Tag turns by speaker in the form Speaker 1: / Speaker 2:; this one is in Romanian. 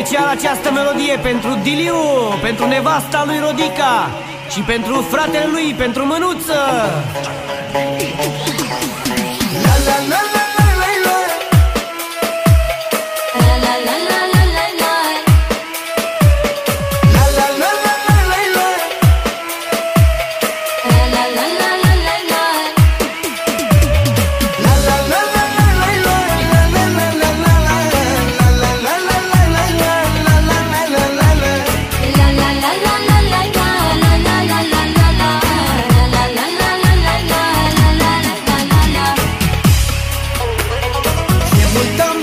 Speaker 1: special această melodie pentru Diliu, pentru nevasta lui Rodica și pentru fratele lui, pentru Mânuță. La la la la
Speaker 2: uităm